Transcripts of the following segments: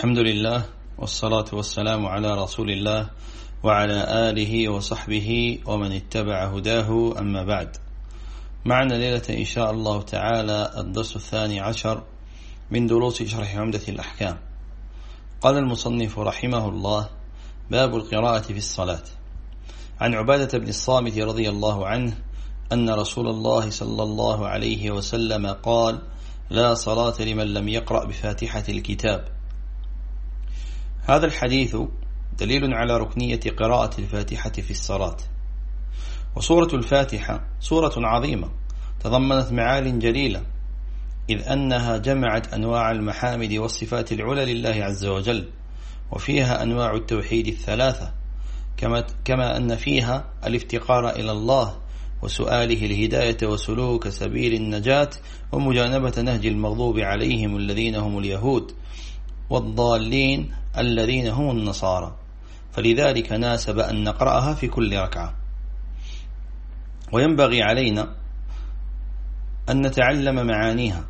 الحمد لله والصلاة والسلام على رسول الله وعلى آله وصحبه ومن اتبع هداه. أما بعد معنا ليلة إن شاء الله تعالى الدرس الثاني عشر من دروس شرح عمدة الأحكام. قال المصنف رحمه الله باب القراءة في الصلاة. عن عبادة بن الصامت رضي الله عنه أن رسول الله صلى الله عليه وسلم قال لا صلاة لمن لم يقرأ بفاتحة الكتاب. هذا الحديث دليل على ركنية قراءة الفاتحة في الصلاة. وسورة الفاتحة سورة عظيمة تضمنت معال جليلة إذ أنها جمعت أنواع المحامد والصفات العلى لله عز وجل وفيها أنواع التوحيد الثلاثة كما, كما أن فيها الافتقار إلى الله وسؤاله الهداية وسلوك سبيل النجاة ومجانبة نهج المغضوب عليهم الذين هم اليهود والضالين الذين هم النصارى. فلذلك ناسب أن نقرأها في كل ركعة. وينبغي علينا أن نتعلم معانيها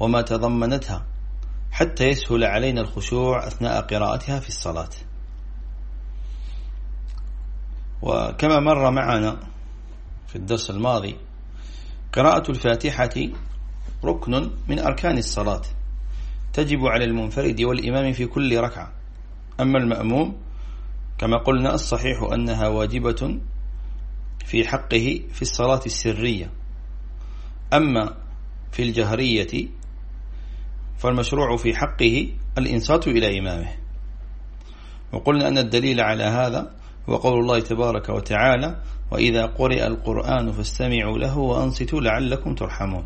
وما تضمنتها حتى يسهل علينا الخشوع أثناء قراءتها في الصلاة. وكما مر معنا في الدرس الماضي قراءة الفاتحة ركن من أركان الصلاة. تجب على المنفرد والإمام في كل ركعة. أما المأموم كما قلنا الصحيح أنها واجبة في حقه في الصلاة السرية. أما في الجهرية فالمشروع في حقه الإنصات إلى إمامه. وقلنا أن الدليل على هذا هو قول الله تبارك وتعالى وإذا قرئ القرآن فاستمعوا له وأنصتوا لعلكم ترحمون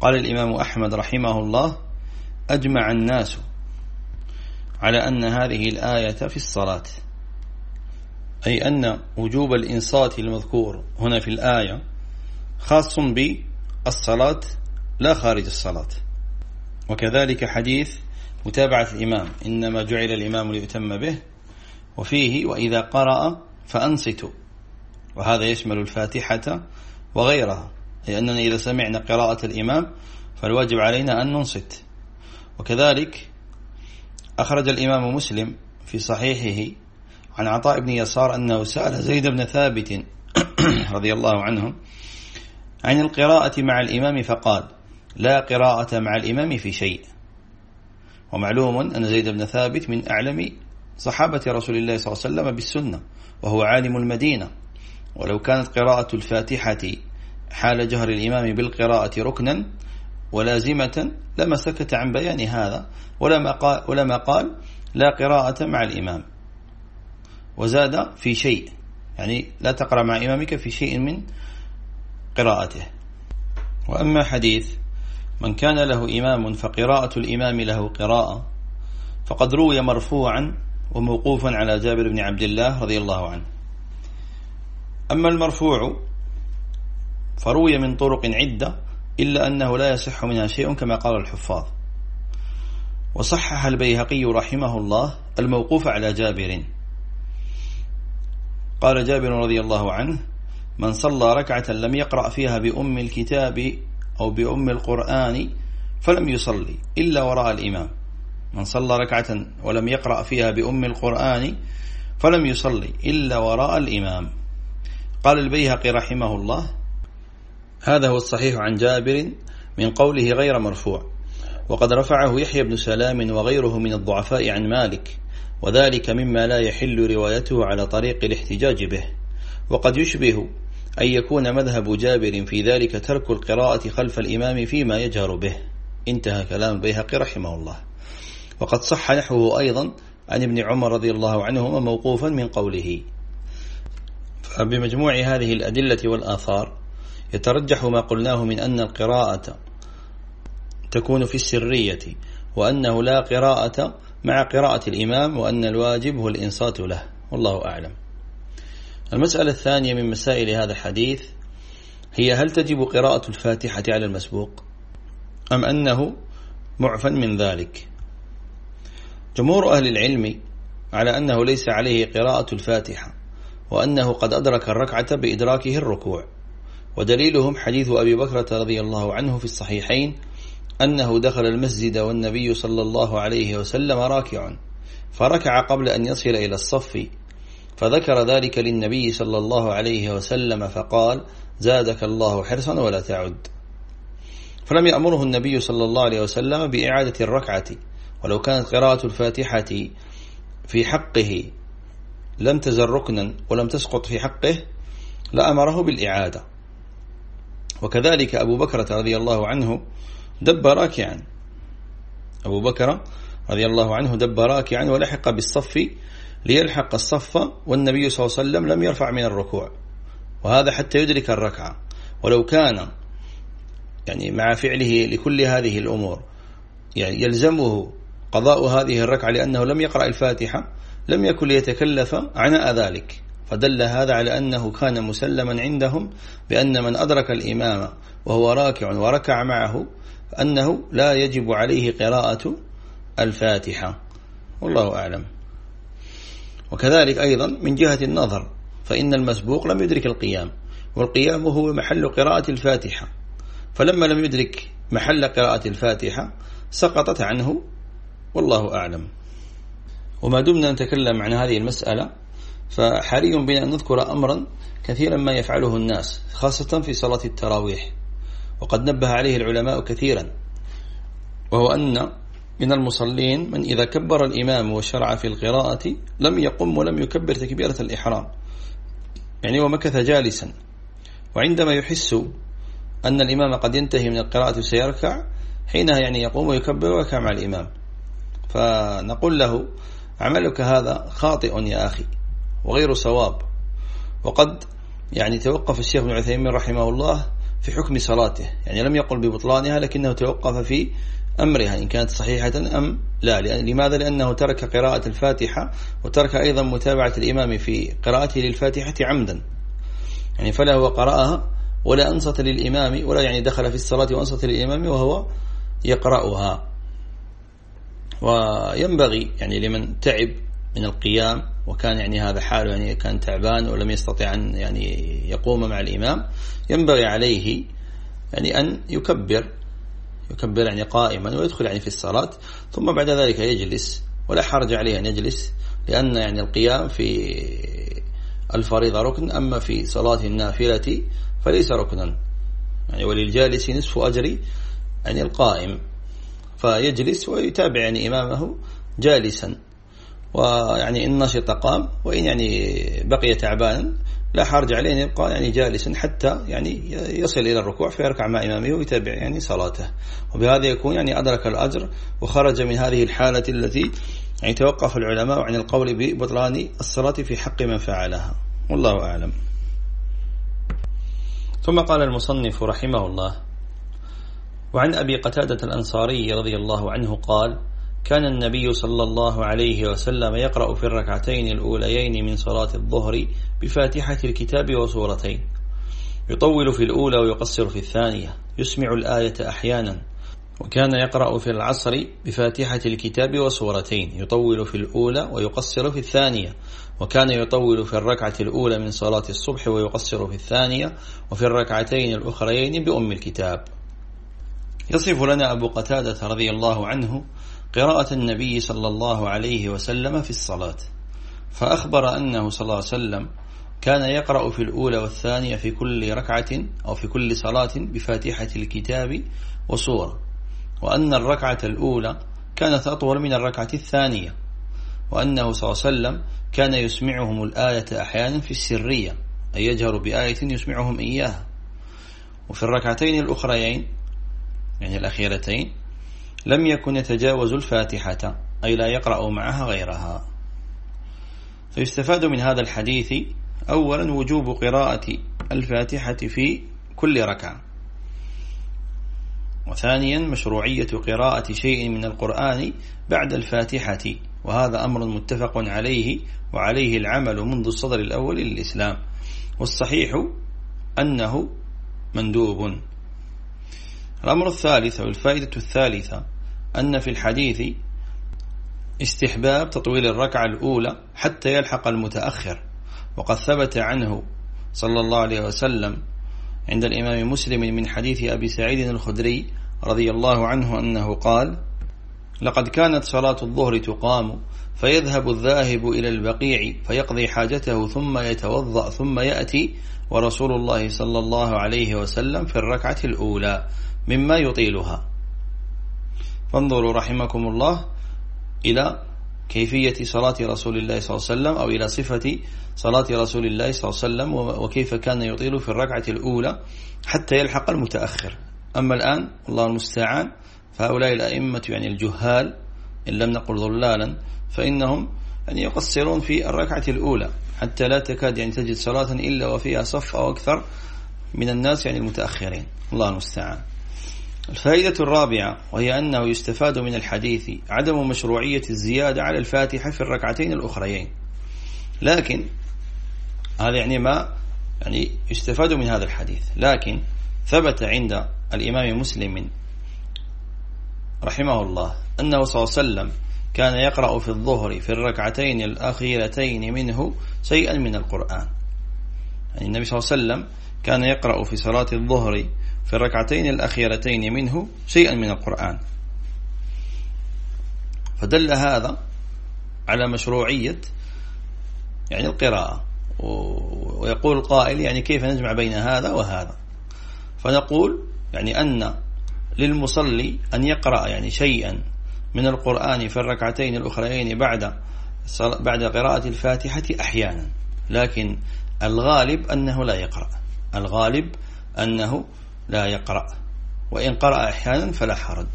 قال الإمام أحمد رحمه الله أجمع الناس على أن هذه الآية في الصلاة. أي أن وجوب الإنصات المذكور هنا في الآية خاص بالصلاة لا خارج الصلاة. وكذلك حديث متابعة الإمام إنما جعل الإمام ليتم به وفيه وإذا قرأ فأنصتوا. وهذا يشمل الفاتحة وغيرها. أي أننا إذا سمعنا قراءة الإمام فالواجب علينا أن ننصت. وكذلك أخرج الإمام مسلم في صحيحه عن عطاء بن يسار أنه سأل زيد بن ثابت رضي الله عنه عن القراءة مع الإمام فقال لا قراءة مع الإمام في شيء. ومعلوم أن زيد بن ثابت من أعلم صحابة رسول الله صلى الله عليه وسلم بالسنة وهو عالم المدينة. ولو كانت قراءة الفاتحة حال جهر الإمام بالقراءة ركنا ولازمة لما سكت عن بيان هذا ولما قال, ولما قال لا قراءة مع الإمام. وزاد في شيء يعني لا تقرأ مع إمامك في شيء من قراءته. وأما حديث من كان له إمام فقراءة الإمام له قراءة فقد روي مرفوعا وموقوفا على جابر بن عبد الله رضي الله عنه. أما المرفوع فروي من طرق عدة إلا أنه لا يصح منها شيء كما قال الحفاظ. وصحح البيهقي رحمه الله الموقوف على جابر. قال جابر رضي الله عنه من صلى ركعة لم يقرأ فيها بأم الكتاب أو بأم القرآن فلم يصلي إلا وراء الإمام. من صلى ركعة ولم يقرأ فيها بأم القرآن فلم يصلي إلا وراء الإمام. قال البيهقي رحمه الله هذا هو الصحيح عن جابر من قوله غير مرفوع وقد رفعه يحيى بن سلام وغيره من الضعفاء عن مالك وذلك مما لا يحل روايته على طريق الاحتجاج به وقد يشبه أن يكون مذهب جابر في ذلك ترك القراءة خلف الإمام فيما يجهر به انتهى كلام البيهقي رحمه الله. وقد صح نحوه أيضا عن ابن عمر رضي الله عنهما موقوفا من قوله فبمجموع هذه الأدلة والآثار يترجح ما قلناه من أن القراءة تكون في السرية وأنه لا قراءة مع قراءة الإمام وأن الواجب هو الإنصات له. والله أعلم. المسألة الثانية من مسائل هذا الحديث هي هل تجب قراءة الفاتحة على المسبوق؟ أم أنه معفى من ذلك؟ جمهور أهل العلم على أنه ليس عليه قراءة الفاتحة وأنه قد أدرك الركعة بإدراكه الركوع. ودليلهم حديث أبي بكرة رضي الله عنه في الصحيحين أنه دخل المسجد والنبي صلى الله عليه وسلم راكع فركع قبل أن يصل إلى الصف فذكر ذلك للنبي صلى الله عليه وسلم فقال زادك الله حرصا ولا تعد. فلم يأمره النبي صلى الله عليه وسلم بإعادة الركعة ولو كانت قراءة الفاتحة في حقه لم تزل ركنا ولم تسقط في حقه لأمره بالإعادة. وكذلك أبو بكر رضي الله عنه دب راكعا. أبو بكر رضي الله عنه دب راكعا ولحق بالصف ليلحق الصف والنبي صلى الله عليه وسلم لم يرفع من الركوع. وهذا حتى يدرك الركعة. ولو كان يعني مع فعله لكل هذه الأمور يعني يلزمه قضاء هذه الركعة لأنه لم يقرأ الفاتحة لم يكن ليتكلف عناء ذلك. فدل هذا على أنه كان مسلما عندهم بأن من أدرك الإمام وهو راكع وركع معه أنه لا يجب عليه قراءة الفاتحة. والله أعلم. وكذلك أيضا من جهة النظر فإن المسبوق لم يدرك القيام والقيام هو محل قراءة الفاتحة. فلما لم يدرك محل قراءة الفاتحة سقطت عنه والله أعلم. وما دمنا نتكلم عن هذه المسألة فحري بنا أن نذكر أمرا كثيرا ما يفعله الناس خاصة في صلاة التراويح. وقد نبه عليه العلماء كثيرا وهو أن من المصلين من إذا كبر الإمام وشرع في القراءة لم يقم ولم يكبر تكبيرة الإحرام. يعني ومكث جالسا. وعندما يحس أن الإمام قد ينتهي من القراءة سيركع حينها يعني يقوم ويكبر ويركع مع الإمام. فنقول له عملك هذا خاطئ يا أخي. وغير صواب. وقد يعني توقف الشيخ ابن عثيمين رحمه الله في حكم صلاته. يعني لم يقل ببطلانها لكنه توقف في أمرها إن كانت صحيحة أم لا. لماذا؟ لأنه ترك قراءة الفاتحة وترك أيضا متابعة الإمام في قراءته للفاتحة عمدا. يعني فلا هو قرأها ولا أنصت للإمام ولا يعني دخل في الصلاة وأنصت للإمام وهو يقرأها. وينبغي يعني لمن تعب من القيام وكان يعني هذا حاله يعني كان تعبان ولم يستطع أن يعني يقوم مع الإمام ينبغي عليه يعني أن يكبر يكبر يعني قائما ويدخل يعني في الصلاة ثم بعد ذلك يجلس ولا حرج عليه أن يجلس لأن يعني القيام في الفريضة ركن أما في صلاة النافلة فليس ركنا. يعني وللجالس نصف أجر يعني القائم. فيجلس ويتابع يعني إمامه جالسا. ويعني إن نشط قام وإن يعني بقي تعبانا لا حرج عليه أن يبقى يعني جالسا حتى يعني يصل إلى الركوع فيركع مع إمامه ويتابع يعني صلاته. وبهذا يكون يعني أدرك الأجر وخرج من هذه الحالة التي يعني توقف العلماء عن القول ببطلان الصلاة في حق من فعلها. والله أعلم. ثم قال المصنف رحمه الله وعن أبي قتادة الأنصاري رضي الله عنه قال كان النبي صلى الله عليه وسلم يقرأ في الركعتين الأوليين من صلاة الظهر بفاتحة الكتاب وسورتين. يطول في الأولى ويقصر في الثانية. يسمع الآية أحيانا. وكان يقرأ في العصر بفاتحة الكتاب وسورتين. يطول في الأولى ويقصر في الثانية. وكان يطول في الركعة الأولى من صلاة الصبح ويقصر في الثانية. وفي الركعتين الأخريين بأم الكتاب. يصف لنا أبو قتادة رضي الله عنه قراءة النبي صلى الله عليه وسلم في الصلاة. فأخبر أنه صلى الله عليه وسلم كان يقرأ في الأولى والثانية في كل ركعة أو في كل صلاة بفاتحة الكتاب وصورة وأن الركعة الأولى كانت أطول من الركعة الثانية وأنه صلى الله عليه وسلم كان يسمعهم الآية أحيانا في السرية أي يجهر بآية يسمعهم إياها. وفي الركعتين الأخريين يعني الأخيرتين لم يكن يتجاوز الفاتحة أي لا يقرأ معها غيرها. فيستفاد من هذا الحديث أولا وجوب قراءة الفاتحة في كل ركعة. وثانيا مشروعية قراءة شيء من القرآن بعد الفاتحة وهذا أمر متفق عليه وعليه العمل منذ الصدر الأول للإسلام. والصحيح أنه مندوب. الأمر الثالث والفائدة الثالثة أن في الحديث استحباب تطويل الركعة الأولى حتى يلحق المتأخر وقد ثبت عنه صلى الله عليه وسلم عند الإمام مسلم من حديث أبي سعيد الخدري رضي الله عنه أنه قال لقد كانت صلاة الظهر تقام فيذهب الذاهب إلى البقيع فيقضي حاجته ثم يتوضأ ثم يأتي ورسول الله صلى الله عليه وسلم في الركعة الأولى مما يطيلها. فانظروا رحمكم الله إلى كيفية صلاة رسول الله صلى الله عليه وسلم أو إلى صفة صلاة رسول الله صلى الله عليه وسلم وكيف كان يطيل في الركعة الأولى حتى يلحق المتأخر. أما الآن الله المستعان فهؤلاء الأئمة يعني الجهال إن لم نقل ضلالا فإنهم يعني يقصرون في الركعة الأولى حتى لا تكاد يعني تجد صلاة إلا وفيها صف أو أكثر من الناس يعني المتأخرين. الله المستعان. الفائدة الرابعة وهي أنه يستفاد من الحديث عدم مشروعية الزيادة على الفاتحة في الركعتين الأخريين. لكن هذا يعني ما يعني يستفاد من هذا الحديث. لكن ثبت عند الإمام مسلم رحمه الله أنه صلى الله عليه وسلم كان يقرأ في الظهر في الركعتين الأخيرتين منه شيئا من القرآن. يعني النبي صلى الله عليه وسلم كان يقرأ في صلاة الظهر في الركعتين الأخيرتين منه شيئا من القرآن. فدل هذا على مشروعية يعني القراءة. ويقول القائل يعني كيف نجمع بين هذا وهذا؟ فنقول يعني أن للمصلي أن يقرأ يعني شيئا من القرآن في الركعتين الأخرين بعد بعد قراءة الفاتحة أحيانا. لكن الغالب أنه لا يقرأ. الغالب أنه لا يقرأ وإن قرأ أحيانا فلا حرج.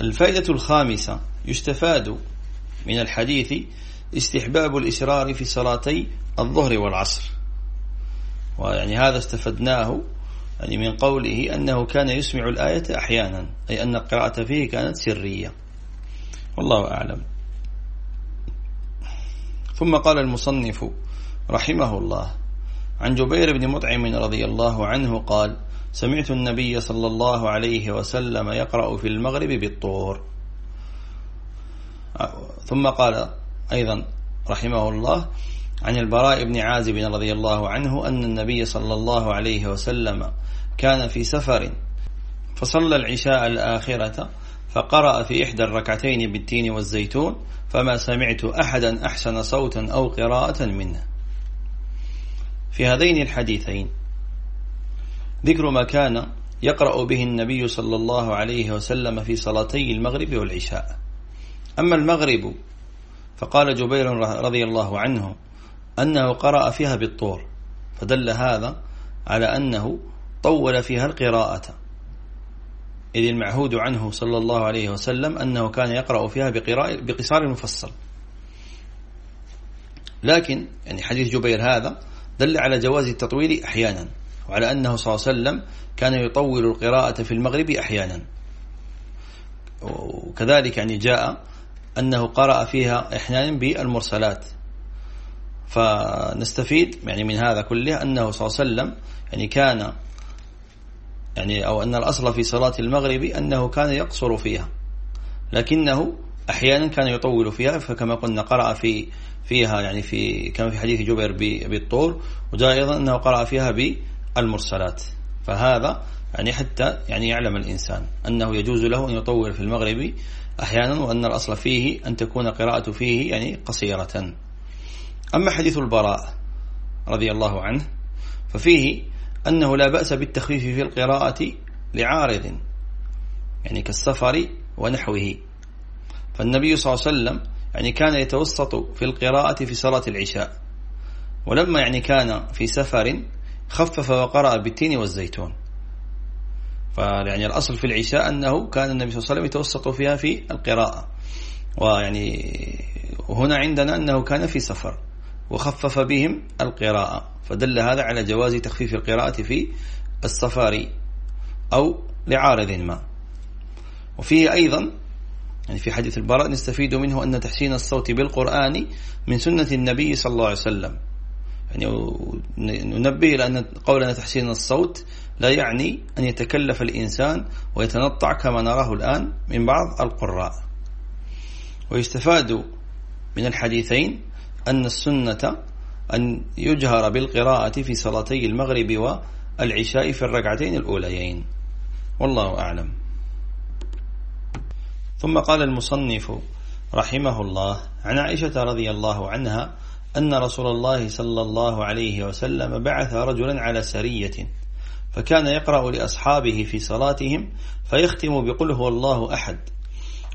الفائدة الخامسة يستفاد من الحديث استحباب الإسرار في صلاتي الظهر والعصر. ويعني هذا استفدناه يعني من قوله أنه كان يسمع الآية أحيانا أي أن القراءة فيه كانت سرية. والله أعلم. ثم قال المصنف رحمه الله عن جبير بن مطعم رضي الله عنه قال سمعت النبي صلى الله عليه وسلم يقرأ في المغرب بالطور. ثم قال أيضا رحمه الله عن البراء بن عازب رضي الله عنه أن النبي صلى الله عليه وسلم كان في سفر فصلى العشاء الآخرة فقرأ في إحدى الركعتين بالتين والزيتون فما سمعت أحدا أحسن صوتا أو قراءة منه. في هذين الحديثين. ذكر ما كان يقرأ به النبي صلى الله عليه وسلم في صلاتي المغرب والعشاء. أما المغرب فقال جبير رضي الله عنه أنه قرأ فيها بالطور فدل هذا على أنه طول فيها القراءة. إذ المعهود عنه صلى الله عليه وسلم أنه كان يقرأ فيها بقصار مفصل. لكن يعني حديث جبير هذا دل على جواز التطويل أحيانا وعلى أنه صلى الله عليه وسلم كان يطول القراءة في المغرب أحيانا. وكذلك يعني جاء أنه قرأ فيها أحيانا بالمرسلات. فنستفيد يعني من هذا كله أنه صلى الله عليه وسلم يعني كان يعني أو أن الأصل في صلاة المغرب أنه كان يقصر فيها لكنه أحيانا كان يطول فيها فكما قلنا قرأ في فيها يعني في كما في حديث جبير بالطول وجاء أيضا أنه قرأ فيها بالمرسلات. فهذا يعني حتى يعني يعلم الإنسان أنه يجوز له أن يطول في المغرب أحيانا وأن الأصل فيه أن تكون قراءة فيه يعني قصيرة. أما حديث البراء رضي الله عنه ففيه أنه لا بأس بالتخفيف في القراءة لعارض يعني كالسفر ونحوه. فالنبي صلى الله عليه وسلم يعني كان يتوسط في القراءة في صلاة العشاء. ولما يعني كان في سفر خفف وقرأ بالتين والزيتون. فيعني الأصل في العشاء أنه كان النبي صلى الله عليه وسلم يتوسط فيها في القراءة. ويعني هنا عندنا أنه كان في سفر وخفف بهم القراءة. فدل هذا على جواز تخفيف القراءة في السفر أو لعارض ما. وفيه أيضا يعني في حديث البراء نستفيد منه أن تحسين الصوت بالقرآن من سنة النبي صلى الله عليه وسلم. يعني ننبه إلى أن قولنا تحسين الصوت لا يعني أن يتكلف الإنسان ويتنطع كما نراه الآن من بعض القراء. ويستفاد من الحديثين أن السنة أن يجهر بالقراءة في صلاتي المغرب والعشاء في الركعتين الأوليين. والله أعلم. ثم قال المصنف رحمه الله عن عائشة رضي الله عنها أن رسول الله صلى الله عليه وسلم بعث رجلا على سرية فكان يقرأ لأصحابه في صلاتهم فيختم بقل هو الله أحد.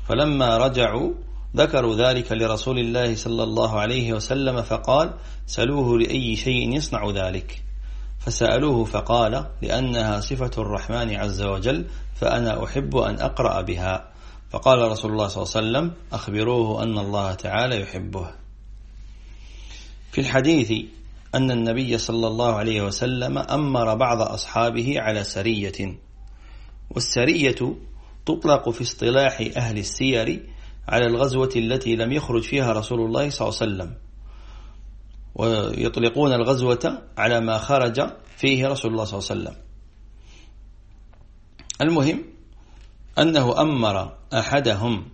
فلما رجعوا ذكروا ذلك لرسول الله صلى الله عليه وسلم فقال سلوه لأي شيء يصنع ذلك. فسألوه فقال لأنها صفة الرحمن عز وجل فأنا أحب أن أقرأ بها. فقال رسول الله صلى الله عليه وسلم أخبروه أن الله تعالى يحبه. في الحديث أن النبي صلى الله عليه وسلم أمر بعض أصحابه على سرية والسرية تطلق في اصطلاح أهل السير على الغزوة التي لم يخرج فيها رسول الله صلى الله عليه وسلم ويطلقون الغزوة على ما خرج فيه رسول الله صلى الله عليه وسلم. المهم أنه أمر أحدهم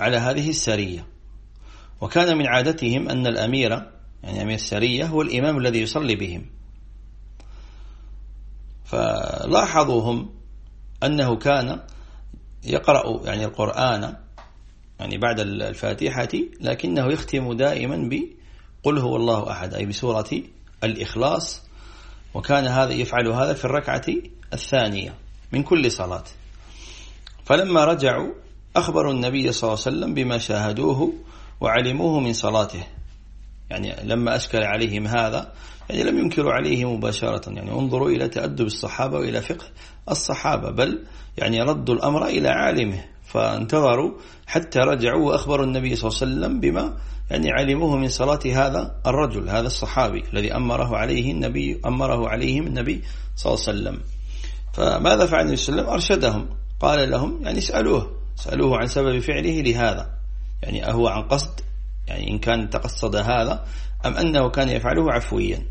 على هذه السرية. وكان من عادتهم أن الأمير يعني أمير السرية هو الإمام الذي يصلي بهم. فلاحظوهم أنه كان يقرأ يعني القرآن يعني بعد الفاتحة لكنه يختم دائما بقل هو الله أحد أي بسورة الإخلاص. وكان هذا يفعل هذا في الركعة الثانية من كل صلاة. فلما رجعوا أخبروا النبي صلى الله عليه وسلم بما شاهدوه وعلموه من صلاته. يعني لما أشكل عليهم هذا يعني لم ينكروا عليه مباشرة. يعني انظروا إلى تأدب الصحابة وإلى فقه الصحابة بل يعني ردوا الأمر إلى عالمه. فانتظروا حتى رجعوا وأخبروا النبي صلى الله عليه وسلم بما يعني علموه من صلاة هذا الرجل هذا الصحابي الذي أمره عليه النبي أمره عليهم النبي صلى الله عليه وسلم. فماذا فعل النبي صلى الله عليه وسلم؟ أرشدهم. قال لهم يعني اسألوه اسألوه عن سبب فعله لهذا. يعني أهو عن قصد يعني إن كان تقصد هذا أم أنه كان يفعله عفويا.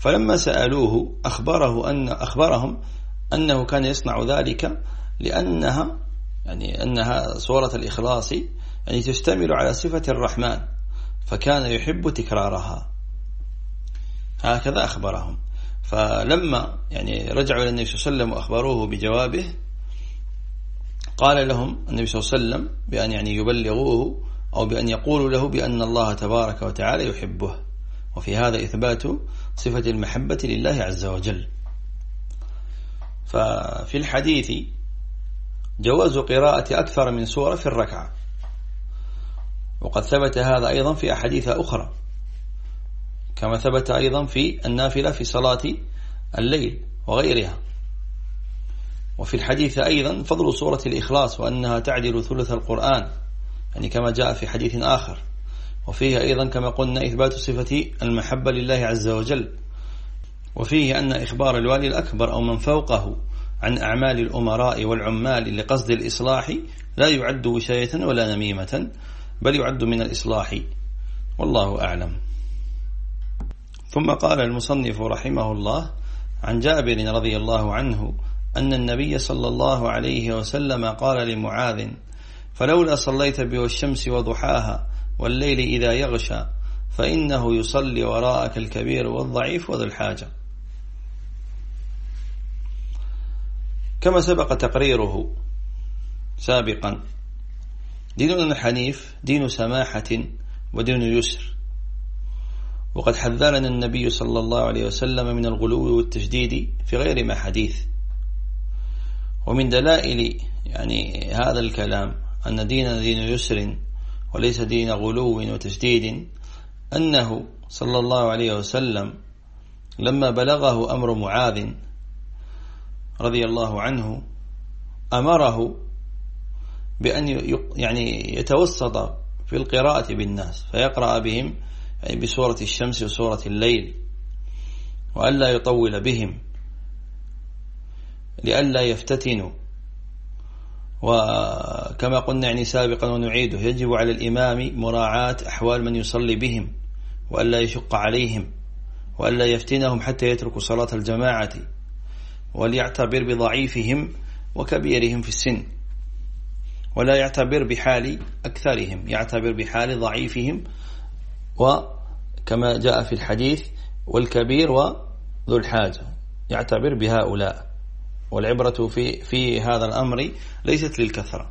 فلما سألوه أخبره أن أخبرهم أنه كان يصنع ذلك لأنها يعني أنها صورة الإخلاص يعني تشتمل على صفة الرحمن فكان يحب تكرارها. هكذا أخبرهم. فلما يعني رجعوا إلى النبي صلى الله عليه وسلم وأخبروه بجوابه قال لهم النبي صلى الله عليه وسلم بأن يعني يبلغوه أو بأن يقولوا له بأن الله تبارك وتعالى يحبه. وفي هذا إثبات صفة المحبة لله عز وجل. ففي الحديث جواز قراءة أكثر من سورة في الركعة. وقد ثبت هذا أيضا في أحاديث أخرى. كما ثبت أيضا في النافلة في صلاة الليل وغيرها. وفي الحديث أيضا فضل سورة الإخلاص وأنها تعدل ثلث القرآن يعني كما جاء في حديث آخر. وفيه أيضا كما قلنا إثبات صفة المحبة لله عز وجل. وفيه أن إخبار الوالي الأكبر أو من فوقه عن أعمال الأمراء والعمال لقصد الإصلاح لا يعد وشاية ولا نميمة بل يعد من الإصلاح. والله أعلم. ثم قال المصنف رحمه الله عن جابر رضي الله عنه أن النبي صلى الله عليه وسلم قال لمعاذ فلولا صليت بي والشمس وضحاها والليل إذا يغشى فإنه يصلي وراءك الكبير والضعيف وذو الحاجة. كما سبق تقريره سابقا ديننا الحنيف دين سماحة ودين يسر. وقد حذرنا النبي صلى الله عليه وسلم من الغلو والتشديد في غير ما حديث ومن دلائل يعني هذا الكلام أن ديننا دين يسر وليس دين غلو وتشديد أنه صلى الله عليه وسلم لما بلغه أمر معاذ رضي الله عنه أمره بأن يعني يتوسط في القراءة بالناس فيقرأ بهم يعني بسورة الشمس وسورة الليل وألا يطول بهم. لئلا يفتتنوا. وكما قلنا يعني سابقا ونعيده يجب على الإمام مراعاة أحوال من يصلي بهم وألا يشق عليهم وألا يفتنهم حتى يتركوا صلاة الجماعة وليعتبر بضعيفهم وكبيرهم في السن ولا يعتبر بحال أكثرهم يعتبر بحال ضعيفهم وكما جاء في الحديث والكبير وذو الحاجة يعتبر بهؤلاء. والعبرة في, في هذا الأمر ليست للكثرة.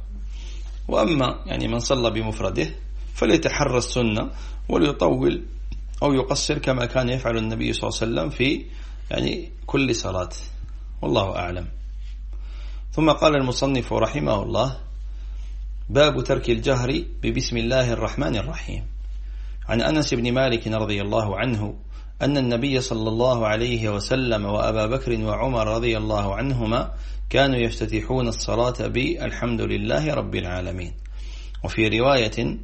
وأما يعني من صلى بمفرده فليتحرى السنة وليطول أو يقصر كما كان يفعل النبي صلى الله عليه وسلم في يعني كل صلاة. والله أعلم. ثم قال المصنف رحمه الله باب ترك الجهر ببسم الله الرحمن الرحيم. عن أنس بن مالك رضي الله عنه أن النبي صلى الله عليه وسلم وأبا بكر وعمر رضي الله عنهما كانوا يفتتحون الصلاة بالحمد لله رب العالمين. وفي رواية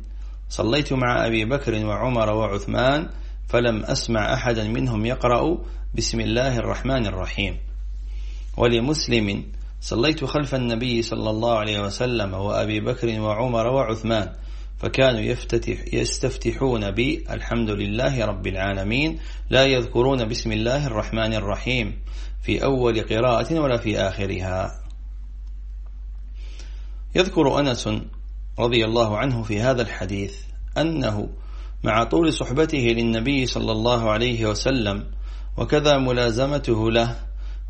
صليت مع أبي بكر وعمر وعثمان فلم أسمع أحدا منهم يقرأ بسم الله الرحمن الرحيم. ولمسلم صليت خلف النبي صلى الله عليه وسلم وأبي بكر وعمر وعثمان فكانوا يفتتح يستفتحون بالحمد لله رب العالمين لا يذكرون بسم الله الرحمن الرحيم في أول قراءة ولا في آخرها. يذكر أنس رضي الله عنه في هذا الحديث أنه مع طول صحبته للنبي صلى الله عليه وسلم وكذا ملازمته له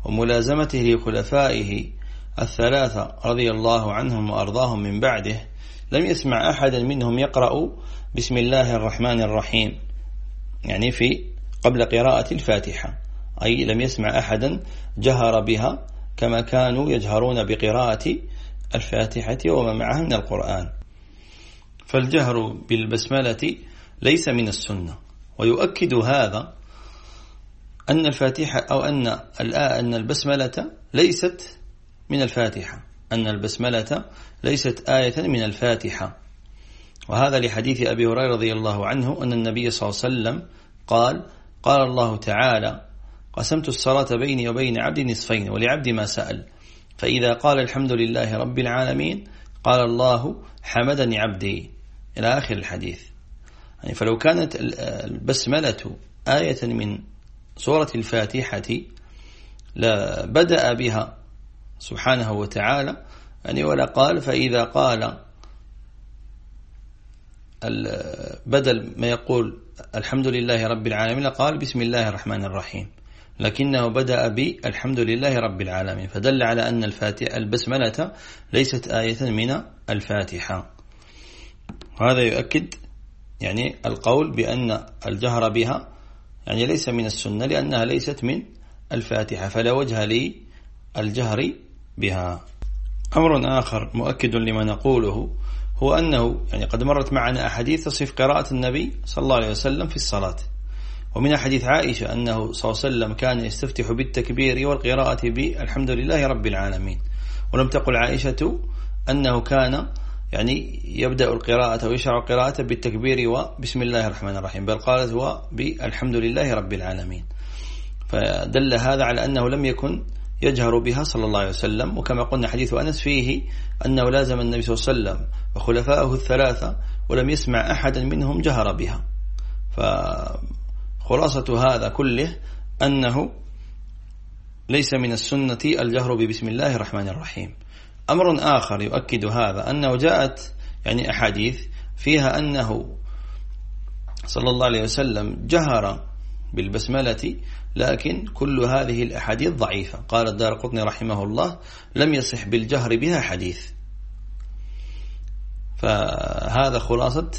وملازمته لخلفائه الثلاثة رضي الله عنهم وأرضاهم من بعده لم يسمع أحدا منهم يقرأ بسم الله الرحمن الرحيم. يعني في قبل قراءة الفاتحة. أي لم يسمع أحدا جهر بها كما كانوا يجهرون بقراءة الفاتحة وما معها من القرآن. فالجهر بالبسملة ليس من السنة. ويؤكد هذا أن الفاتحة أو أن أن البسملة ليست من الفاتحة. أن البسملة ليست آية من الفاتحة. وهذا لحديث أبي هريرة رضي الله عنه أن النبي صلى الله عليه وسلم قال قال الله تعالى قسمت الصلاة بيني وبين عبد نصفين ولعبد ما سأل. فإذا قال الحمد لله رب العالمين قال الله حمدني عبدي. إلى آخر الحديث. يعني فلو كانت البسملة آية من سورة الفاتحة لبدأ بها سبحانه وتعالى يعني ولا قال فإذا قال بدل ما يقول الحمد لله رب العالمين قال بسم الله الرحمن الرحيم. لكنه بدأ بالحمد لله رب العالمين. فدل على أن الفاتحة البسملة ليست آية من الفاتحة. هذا يؤكد يعني القول بأن الجهر بها يعني ليس من السنة لأنها ليست من الفاتحة. فلا وجه للجهر بها. أمر آخر مؤكد لما نقوله هو أنه يعني قد مرت معنا أحاديث تصف قراءة النبي صلى الله عليه وسلم في الصلاة. ومن حديث عائشة أنه صلى الله عليه وسلم كان يستفتح بالتكبير والقراءة بالحمد لله رب العالمين. ولم تقل عائشة أنه كان يعني يبدأ القراءة ويشرع القراءة بالتكبير وبسم الله الرحمن الرحيم بل قالت هو بالحمد لله رب العالمين. فدل هذا على أنه لم يكن يجهر بها صلى الله عليه وسلم وكما قلنا حديث أنس فيه أنه لازم النبي صلى الله عليه وسلم وخلفائه الثلاثة ولم يسمع أحدا منهم جهر بها. فخلاصة هذا كله أنه ليس من السنة الجهر ببسم الله الرحمن الرحيم. أمر آخر يؤكد هذا أنه جاءت يعني أحاديث فيها أنه صلى الله عليه وسلم جهر بالبسملة لكن كل هذه الأحاديث ضعيفة. قال الدار قطني رحمه الله لم يصح بالجهر بها حديث. فهذا خلاصة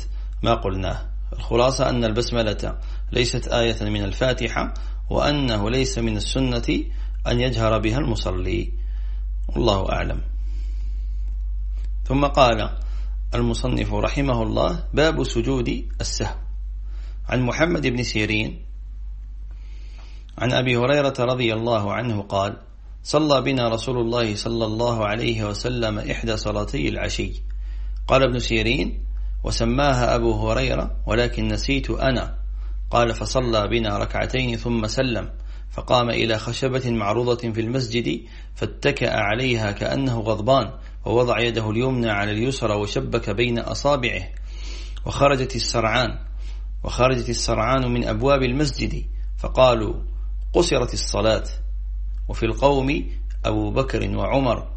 ما قلناه. الخلاصة أن البسملة ليست آية من الفاتحة وأنه ليس من السنة أن يجهر بها المصلي. والله أعلم. ثم قال المصنف رحمه الله باب سجود السهو. عن محمد بن سيرين عن أبي هريرة رضي الله عنه قال صلى بنا رسول الله صلى الله عليه وسلم إحدى صلاتي العشي. قال ابن سيرين وسماها أبو هريرة ولكن نسيت أنا. قال فصلى بنا ركعتين ثم سلم فقام إلى خشبة معروضة في المسجد فاتكأ عليها كأنه غضبان ووضع يده اليمنى على اليسرى وشبك بين أصابعه وخرجت السرعان وخرجت السرعان من أبواب المسجد فقالوا قصرت الصلاة وفي القوم أبو بكر وعمر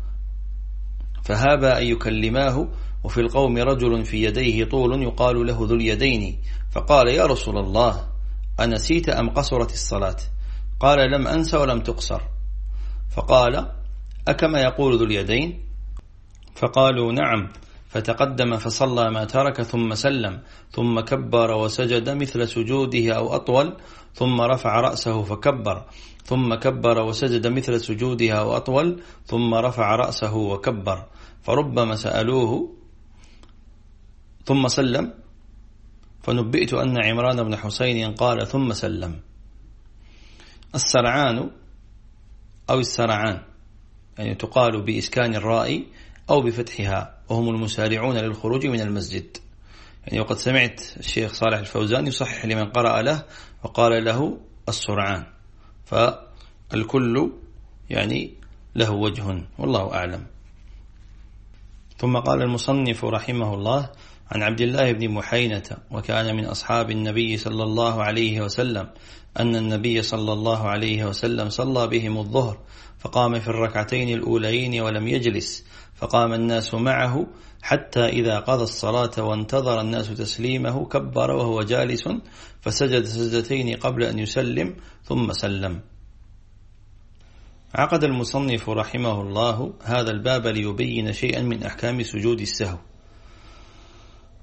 فهابا أن يكلماه وفي القوم رجل في يديه طول يقال له ذو اليدين فقال يا رسول الله أنسيت أم قصرت الصلاة؟ قال لم أنس ولم تقصر. فقال أكما يقول ذو اليدين؟ فقالوا نعم فتقدم فصلى ما ترك ثم سلم ثم كبر وسجد مثل سجوده أو أطول ثم رفع رأسه فكبر ثم كبر وسجد مثل سجودها أو أطول ثم رفع رأسه وكبر. فربما سألوه ثم سلم فنبئت أن عمران بن حسين قال ثم سلم. السرعان أو السرعان يعني تقال بإسكان الراء أو بفتحها. وهم المسارعون للخروج من المسجد. يعني وقد سمعت الشيخ صالح الفوزان يصحح لمن قرأ له وقال له السرعان. فالكل يعني له وجه والله أعلم. ثم قال المصنف رحمه الله عن عبد الله بن محينة وكان من أصحاب النبي صلى الله عليه وسلم أن النبي صلى الله عليه وسلم صلى بهم الظهر فقام في الركعتين الأولين ولم يجلس فقام الناس معه حتى إذا قضى الصلاة وانتظر الناس تسليمه كبر وهو جالس فسجد سجدتين قبل أن يسلم ثم سلم. عقد المصنف رحمه الله هذا الباب ليبين شيئا من أحكام سجود السهو.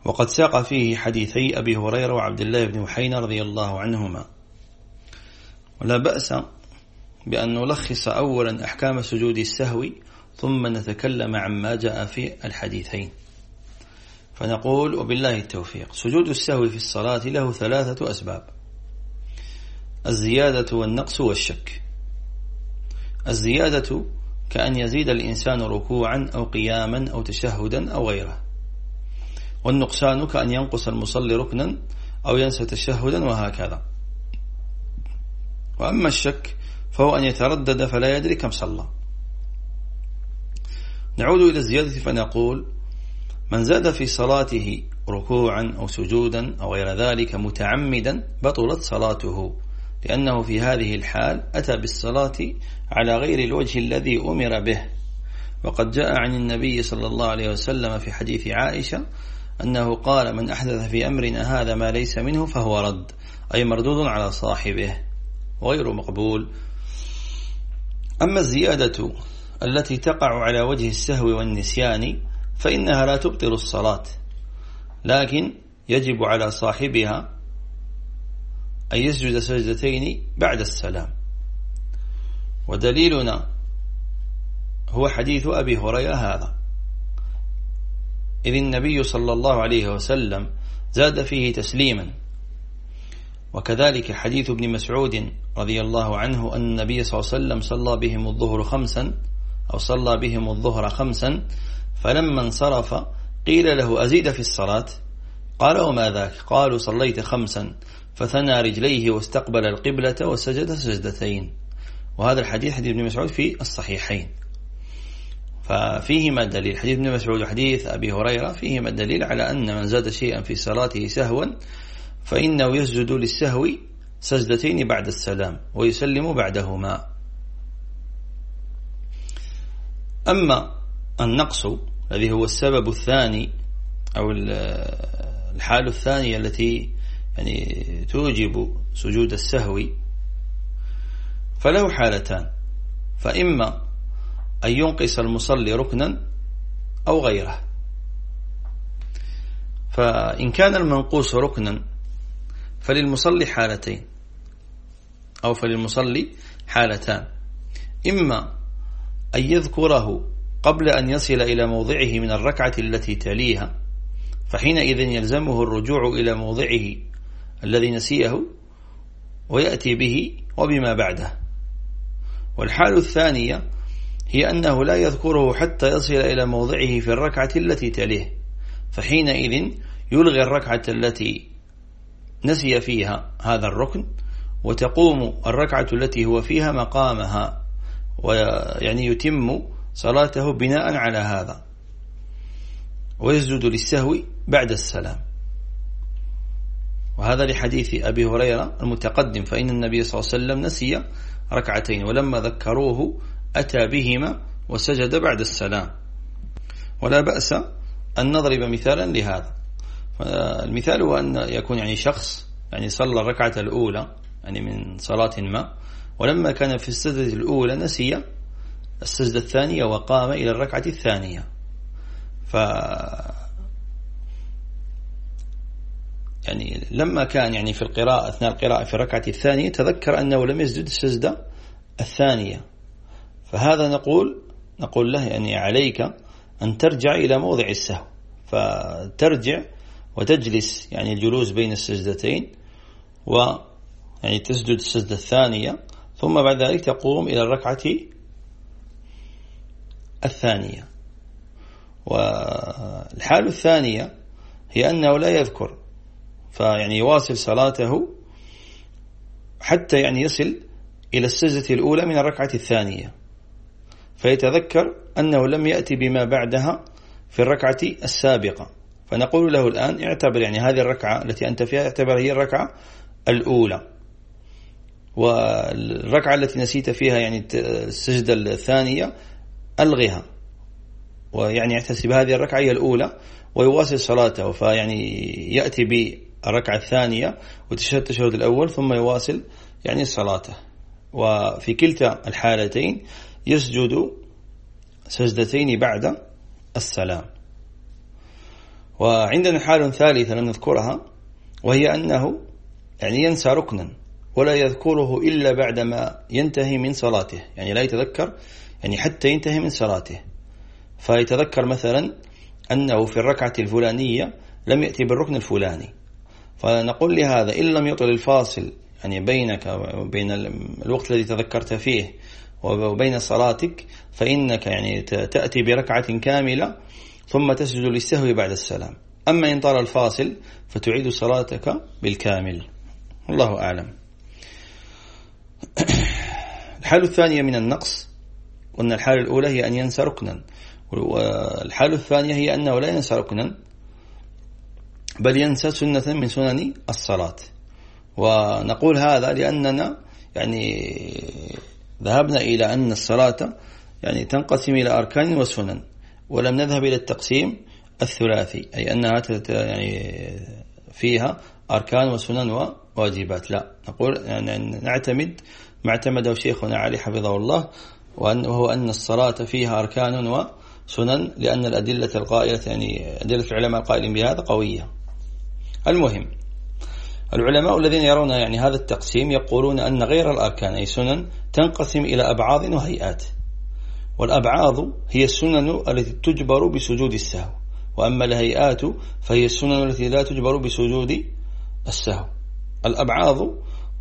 وقد ساق فيه حديثي أبي هريرة وعبد الله بن وحين رضي الله عنهما. ولا بأس بأن نلخص أولا أحكام سجود السهو ثم نتكلم عما جاء في الحديثين. فنقول وبالله التوفيق سجود السهو في الصلاة له ثلاثة أسباب. الزيادة والنقص والشك. الزيادة كأن يزيد الإنسان ركوعا أو قياما أو تشهدا أو غيره. والنقصان كأن ينقص المصلي ركنا أو ينسى تشهدا وهكذا. وأما الشك فهو أن يتردد فلا يدري كم صلى. نعود إلى الزيادة فنقول من زاد في صلاته ركوعا أو سجودا أو غير ذلك متعمدا بطلت صلاته لأنه في هذه الحال أتى بالصلاة على غير الوجه الذي أمر به. وقد جاء عن النبي صلى الله عليه وسلم في حديث عائشة أنه قال من أحدث في أمرنا هذا ما ليس منه فهو رد أي مردود على صاحبه. وغير مقبول. أما الزيادة التي تقع على وجه السهو والنسيان فإنها لا تبطل الصلاة. لكن يجب على صاحبها أن يسجد سجدتين بعد السلام. ودليلنا هو حديث أبي هريرة هذا. إذ النبي صلى الله عليه وسلم زاد فيه تسليما. وكذلك حديث ابن مسعود رضي الله عنه أن النبي صلى الله عليه وسلم صلى بهم الظهر خمسا أو صلى بهم الظهر خمسا فلما انصرف قيل له أزيد في الصلاة؟ قال وما ذاك؟ قالوا صليت خمسا. فثنى رجليه واستقبل القبلة وسجد سجدتين. وهذا الحديث حديث ابن مسعود في الصحيحين. ففيهما دليل. حديث ابن مسعود وحديث أبي هريرة فيهما الدليل على أن من زاد شيئا في صلاته سهوا فإنه يسجد للسهو سجدتين بعد السلام ويسلم بعدهما. أما النقص الذي هو السبب الثاني أو الحال الثانية التي يعني توجب سجود السهو فله حالتان. فإما أن ينقص المصلي ركنا أو غيره. فإن كان المنقوص ركنا فللمصلي حالتين أو فللمصلي حالتان. إما أن يذكره قبل أن يصل إلى موضعه من الركعة التي تليها فحينئذ يلزمه الرجوع إلى موضعه الذي نسيه ويأتي به وبما بعده. والحال الثانية هي أنه لا يذكره حتى يصل إلى موضعه في الركعة التي تليه فحينئذ يلغي الركعة التي نسي فيها هذا الركن وتقوم الركعة التي هو فيها مقامها. ويعني يتم صلاته بناء على هذا. ويسجد للسهو بعد السلام. وهذا لحديث أبي هريرة المتقدم فإن النبي صلى الله عليه وسلم نسي ركعتين ولما ذكروه أتى بهما وسجد بعد السلام. ولا بأس أن نضرب مثالا لهذا. المثال هو أن يكون يعني شخص يعني صلى الركعة الأولى يعني من صلاة ما ولما كان في السجدة الأولى نسي السجدة الثانية وقام إلى الركعة الثانية. ف يعني لما كان يعني في القراءة أثناء القراءة في الركعة الثانية تذكر أنه لم يسجد السجدة الثانية. فهذا نقول نقول له يعني عليك أن ترجع إلى موضع السهو. فترجع وتجلس يعني الجلوس بين السجدتين و يعني تسجد السجدة الثانية. ثم بعد ذلك تقوم إلى الركعة الثانية. والحال الثانية هي أنه لا يذكر فيعني يواصل صلاته حتى يعني يصل إلى السجدة الأولى من الركعة الثانية فيتذكر أنه لم يأتي بما بعدها في الركعة السابقة. فنقول له الآن اعتبر يعني هذه الركعة التي أنت فيها اعتبر هي الركعة الأولى. والركعة التي نسيت فيها يعني السجدة الثانية ألغها. ويعني يحتسب هذه الركعة هي الأولى ويواصل صلاته. فيعني يأتي بالركعة الثانية وتشهد التشهد الأول ثم يواصل يعني صلاته. وفي كلتا الحالتين يسجد سجدتين بعد السلام. وعندنا حال ثالثة لم نذكرها وهي أنه يعني ينسى ركنا. ولا يذكره إلا بعدما ينتهي من صلاته. يعني لا يتذكر يعني حتى ينتهي من صلاته. فيتذكر مثلا أنه في الركعة الفلانية لم يأتي بالركن الفلاني. فنقول لهذا إن لم يطل الفاصل يعني بينك وبين الوقت الذي تذكرت فيه وبين صلاتك فإنك يعني تأتي بركعة كاملة ثم تسجد للسهو بعد السلام. أما إن طال الفاصل فتعيد صلاتك بالكامل. الله أعلم. الحالة الثانية من النقص وأن الحالة الأولى هي أن ينسى ركنا. والحالة الثانية هي أنه لا ينسى ركنا بل ينسى سنة من سنن الصلاة. ونقول هذا لأننا يعني ذهبنا إلى أن الصلاة يعني تنقسم إلى أركان وسنن ولم نذهب إلى التقسيم الثلاثي أي أنها يعني فيها أركان وسنن وواجبات لا نقول يعني نعتمد ما اعتمده شيخنا علي حفظه الله وهو أن الصلاة فيها أركان وسنن لأن الأدلة القائلة يعني أدلة العلماء القائلين بهذا قوية. المهم العلماء الذين يرون يعني هذا التقسيم يقولون أن غير الأركان أي سنن تنقسم إلى أبعاض وهيئات. والأبعاض هي السنن التي تجبر بسجود السهو وأما الهيئات فهي السنن التي لا تجبر بسجود السهو. الأبعاض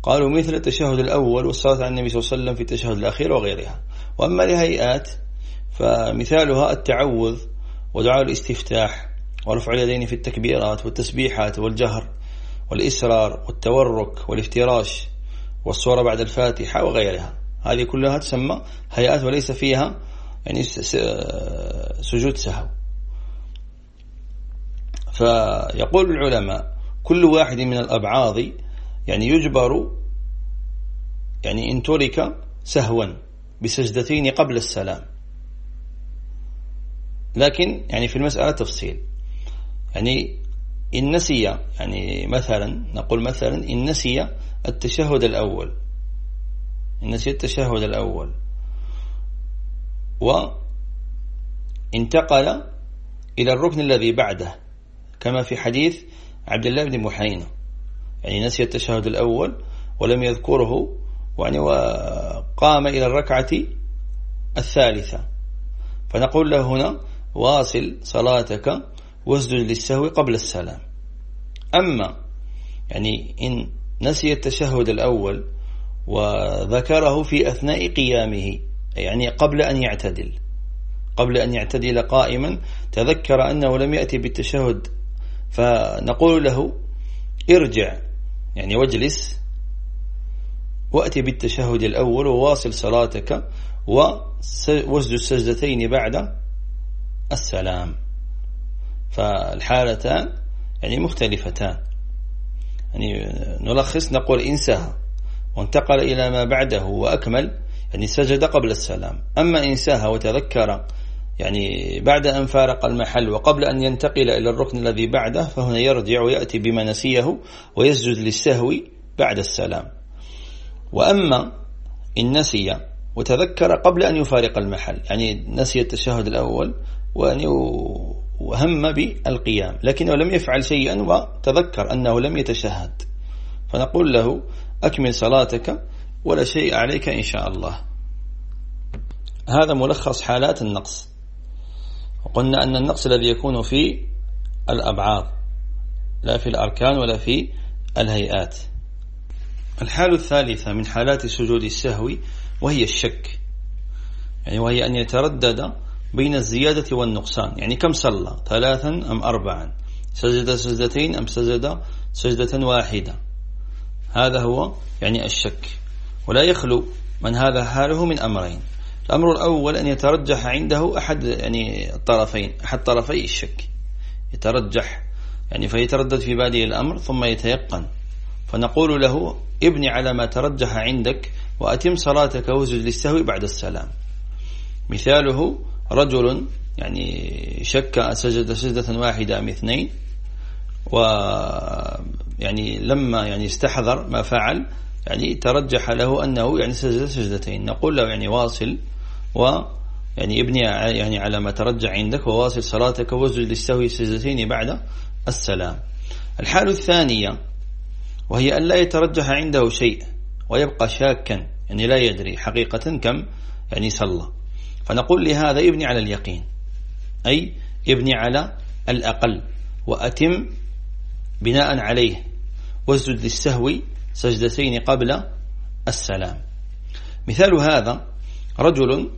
قالوا مثل التشهد الأول والصلاة على النبي صلى الله عليه وسلم في التشهد الأخير وغيرها. وأما الهيئات فمثالها التعوذ ودعاء الاستفتاح ورفع اليدين في التكبيرات والتسبيحات والجهر والإسرار والتورك والافتراش والصورة بعد الفاتحة وغيرها. هذه كلها تسمى هيئات وليس فيها يعني سجود سهو. فيقول العلماء كل واحد من الأبعاض يعني يجبر يعني إن ترك سهوا بسجدتين قبل السلام. لكن يعني في المسألة تفصيل. يعني إن نسي يعني مثلا نقول مثلا إن نسي التشهد الأول. إن نسي التشهد الأول. وانتقل إلى الركن الذي بعده كما في حديث عبد الله بن محينة. يعني نسي التشهد الأول ولم يذكره يعني وقام إلى الركعة الثالثة. فنقول له هنا واصل صلاتك واسجد للسهو قبل السلام. أما يعني إن نسي التشهد الأول وذكره في أثناء قيامه يعني قبل أن يعتدل قبل أن يعتدل قائما تذكر أنه لم يأتي بالتشهد فنقول له ارجع يعني واجلس وأتي بالتشهد الأول وواصل صلاتك واسجد السجدتين بعد السلام. فالحالتان يعني مختلفتان. يعني نلخص نقول إنساها. وانتقل إلى ما بعده وأكمل يعني سجد قبل السلام. أما إنساها وتذكر يعني بعد أن فارق المحل وقبل أن ينتقل إلى الركن الذي بعده فهنا يرجع ويأتي بما نسيه ويسجد للسهو بعد السلام. وأما إن نسي وتذكر قبل أن يفارق المحل يعني نسي التشهد الأول وأن وهم بالقيام لكنه لم يفعل شيئا وتذكر أنه لم يتشهد. فنقول له أكمل صلاتك ولا شيء عليك إن شاء الله. هذا ملخص حالات النقص. وقلنا أن النقص الذي يكون في الأبعاض لا في الأركان ولا في الهيئات. الحال الثالثة من حالات سجود السهو وهي الشك يعني وهي أن يتردد بين الزيادة والنقصان. يعني كم صلى ثلاثا أم أربعا؟ سجد سجدتين أم سجد سجدة واحدة؟ هذا هو يعني الشك. ولا يخلو من هذا حاله من أمرين. الأمر الأول أن يترجح عنده أحد يعني الطرفين أحد طرفي الشك. يترجح يعني فيتردد في بادئ الأمر ثم يتيقن. فنقول له ابني على ما ترجح عندك وأتم صلاتك وزج للسهو بعد السلام. مثاله رجل يعني شك سجد سجدة واحدة أم اثنين و يعني لما يعني استحضر ما فعل يعني ترجح له أنه يعني سجد سجدتين. نقول له يعني واصل و يعني ابني يعني على ما ترجع عندك وواصل صلاتك واسجد للسهو سجدتين بعد السلام. الحال الثانية وهي أن لا يترجح عنده شيء ويبقى شاكا يعني لا يدري حقيقة كم يعني صلى. فنقول لهذا ابني على اليقين أي ابني على الأقل وأتم بناء عليه واسجد للسهو سجدتين قبل السلام. مثال هذا رجل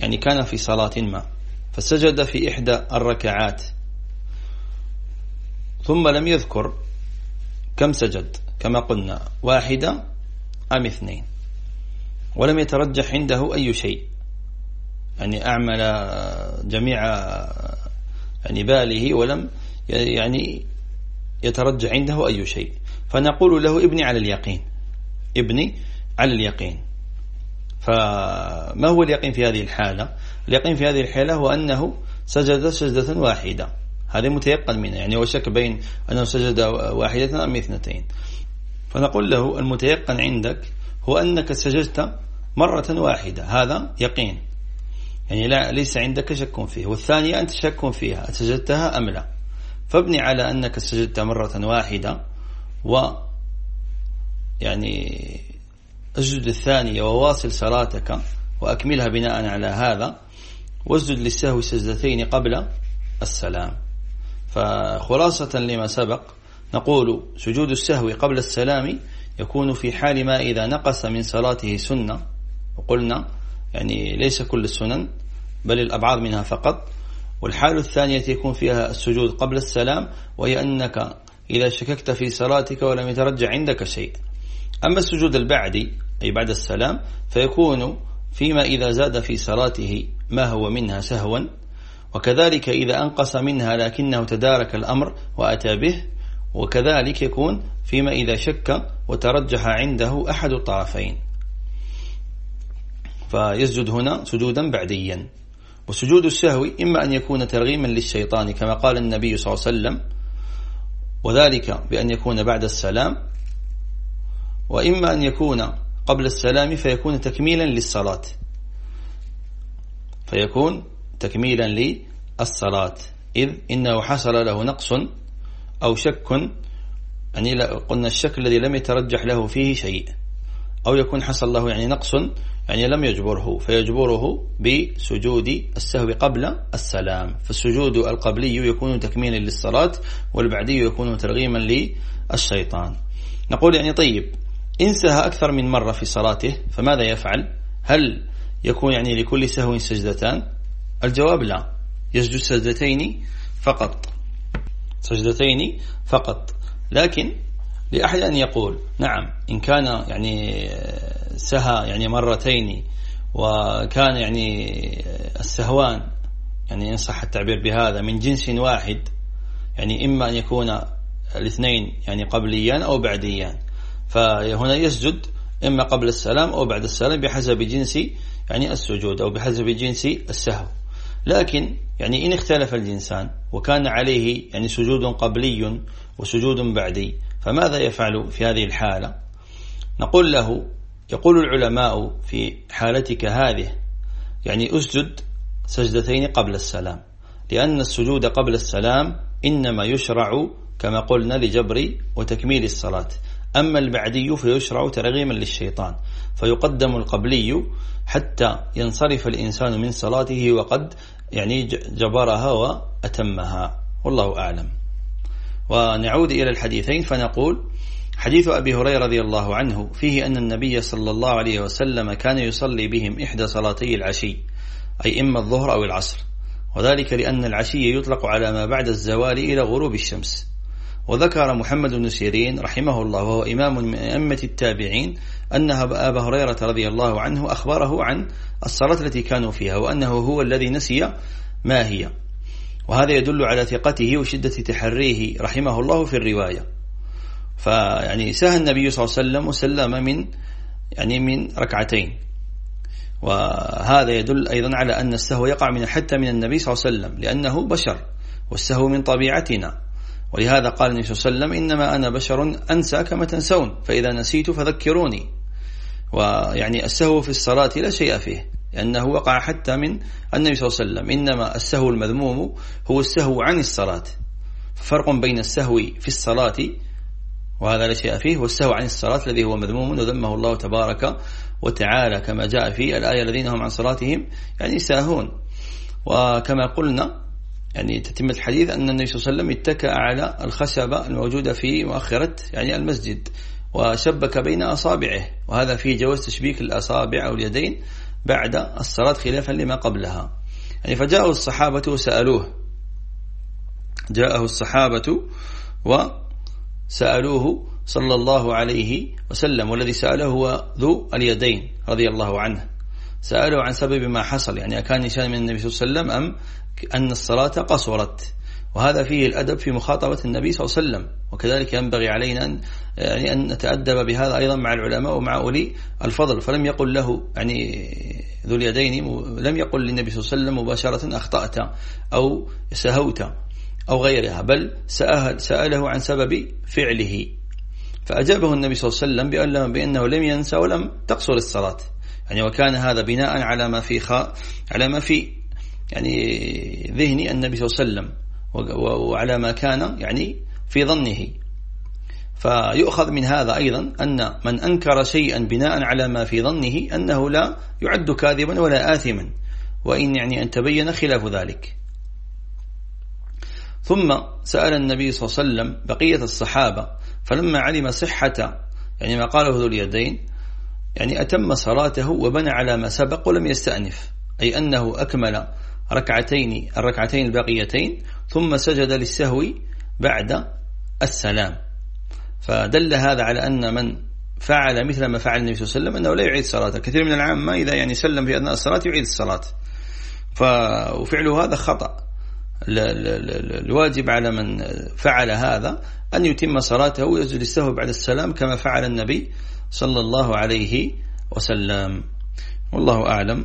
يعني كان في صلاة ما. فسجد في إحدى الركعات. ثم لم يذكر كم سجد كما قلنا واحدة أم اثنين. ولم يترجح عنده أي شيء. يعني أعمل جميع يعني باله ولم يعني يترجح عنده أي شيء. فنقول له ابني على اليقين. ابني على اليقين. فما هو اليقين في هذه الحالة؟ اليقين في هذه الحالة هو أنه سجد سجدة واحدة. هذا متيقن منه يعني هو شك بين أنه سجد واحدة أم اثنتين. فنقول له المتيقن عندك هو أنك سجدت مرة واحدة. هذا يقين. يعني لا ليس عندك شك فيه. والثانية أنت شك فيها سجدتها أم لا؟ فابني على أنك سجدت مرة واحدة و يعني اسجد الثانية وواصل صلاتك وأكملها بناء على هذا واسجد للسهو سجدتين قبل السلام. فخلاصة لما سبق نقول سجود السهو قبل السلام يكون في حال ما إذا نقص من صلاته سنة. وقلنا يعني ليس كل السنن بل الأبعاد منها فقط. والحال الثانية يكون فيها السجود قبل السلام وهي أنك إذا شككت في صلاتك ولم يترجع عندك شيء. أما السجود البعدي أي بعد السلام فيكون فيما إذا زاد في صلاته ما هو منها سهوا وكذلك إذا أنقص منها لكنه تدارك الأمر وأتى به وكذلك يكون فيما إذا شك وترجح عنده أحد الطرفين. فيسجد هنا سجودا بعديا. وسجود السهو إما أن يكون ترغيما للشيطان كما قال النبي صلى الله عليه وسلم وذلك بأن يكون بعد السلام وإما أن يكون قبل السلام فيكون تكميلا للصلاة. فيكون تكميلا للصلاة. إذ إنه حصل له نقص أو شك يعني قلنا الشك الذي لم يترجح له فيه شيء. أو يكون حصل له يعني نقص يعني لم يجبره فيجبره بسجود السهو قبل السلام. فالسجود القبلي يكون تكميلا للصلاة والبعدي يكون ترغيما للشيطان. نقول يعني طيب إن سهى أكثر من مرة في صلاته فماذا يفعل؟ هل يكون يعني لكل سهو سجدتان؟ الجواب لا. يسجد سجدتين فقط. سجدتين فقط. لكن لأحد أن يقول نعم إن كان يعني سهى يعني مرتين وكان يعني السهوان يعني إن صح التعبير بهذا من جنس واحد يعني إما أن يكون الاثنين يعني قبليان أو بعديان. فهنا يسجد إما قبل السلام أو بعد السلام بحسب جنس يعني السجود أو بحسب جنس السهو. لكن يعني إن اختلف الجنسان وكان عليه يعني سجود قبلي وسجود بعدي فماذا يفعل في هذه الحالة؟ نقول له يقول العلماء في حالتك هذه يعني أسجد سجدتين قبل السلام لأن السجود قبل السلام إنما يشرع كما قلنا لجبر وتكميل الصلاة. أما البعدي فيشرع ترغيما للشيطان فيقدم القبلي حتى ينصرف الإنسان من صلاته وقد يعني جبرها وأتمها. والله أعلم. ونعود إلى الحديثين فنقول حديث أبي هريرة رضي الله عنه فيه أن النبي صلى الله عليه وسلم كان يصلي بهم إحدى صلاتي العشي أي إما الظهر أو العصر. وذلك لأن العشي يطلق على ما بعد الزوال إلى غروب الشمس. وذكر محمد بن سيرين رحمه الله وهو إمام من أئمة التابعين أن أبا هريرة رضي الله عنه أخبره عن الصلاة التي كانوا فيها وأنه هو الذي نسي ما هي. وهذا يدل على ثقته وشدة تحريه رحمه الله في الرواية. فيعني سهى النبي صلى الله عليه وسلم وسلم من يعني من ركعتين. وهذا يدل أيضا على أن السهو يقع من حتى من النبي صلى الله عليه وسلم لأنه بشر. والسهو من طبيعتنا. ولهذا قال النبي صلى الله عليه وسلم إنما أنا بشر أنسى كما تنسون فإذا نسيت فذكروني. ويعني السهو في الصلاة لا شيء فيه لأنه وقع حتى من النبي صلى الله عليه وسلم. إنما السهو المذموم هو السهو عن الصلاة. فرق بين السهو في الصلاة وهذا لا شيء فيه والسهو عن الصلاة الذي هو مذموم وذمه الله تبارك وتعالى كما جاء في الآية الذين هم عن صلاتهم يعني ساهون وكما قلنا يعني تتمة الحديث أن النبي صلى الله عليه وسلم اتكأ على الخشبة الموجودة في مؤخرة يعني المسجد وشبك بين أصابعه وهذا فيه جواز تشبيك الأصابع أو اليدين بعد الصلاة خلافا لما قبلها. يعني فجاءه الصحابة وسألوه جاءه الصحابة وسألوه صلى الله عليه وسلم والذي سأله هو ذو اليدين رضي الله عنه. سأله عن سبب ما حصل يعني أكان نشان من النبي صلى الله عليه وسلم أم أن الصلاة قصرت وهذا فيه الأدب في مخاطبة النبي صلى الله عليه وسلم. وكذلك ينبغي علينا أن, يعني أن نتأدب بهذا أيضا مع العلماء ومع أولي الفضل. فلم يقل له يعني ذو اليدين لم يقل للنبي صلى الله عليه وسلم مباشرة أخطأت أو سهوت أو غيرها بل سأل سأله عن سبب فعله. فأجابه النبي صلى الله عليه وسلم بأنه لم ينسى ولم تقصر الصلاة. يعني وكان هذا بناء على ما في خاء على ما في يعني ذهن النبي صلى الله عليه وسلم وعلى ما كان يعني في ظنه. فيؤخذ من هذا أيضا أن من أنكر شيئا بناء على ما في ظنه أنه لا يعد كاذبا ولا آثما. وإن يعني أن تبين خلاف ذلك. ثم سأل النبي صلى الله عليه وسلم بقية الصحابة فلما علم صحة يعني ما قاله ذو اليدين يعني أتم صلاته وبنى على ما سبق ولم يستأنف أي أنه أكمل ركعتين الركعتين الباقيتين ثم سجد للسهو بعد السلام. فدل هذا على أن من فعل مثل ما فعل النبي صلى الله عليه وسلم أنه لا يعيد صلاته كثير من العامة إذا يعني سلم في أثناء الصلاة يعيد الصلاة. وفعله هذا خطأ. الواجب على من فعل هذا أن يتم صلاته ويسجد السهو بعد السلام كما فعل النبي صلى الله عليه وسلم. والله أعلم.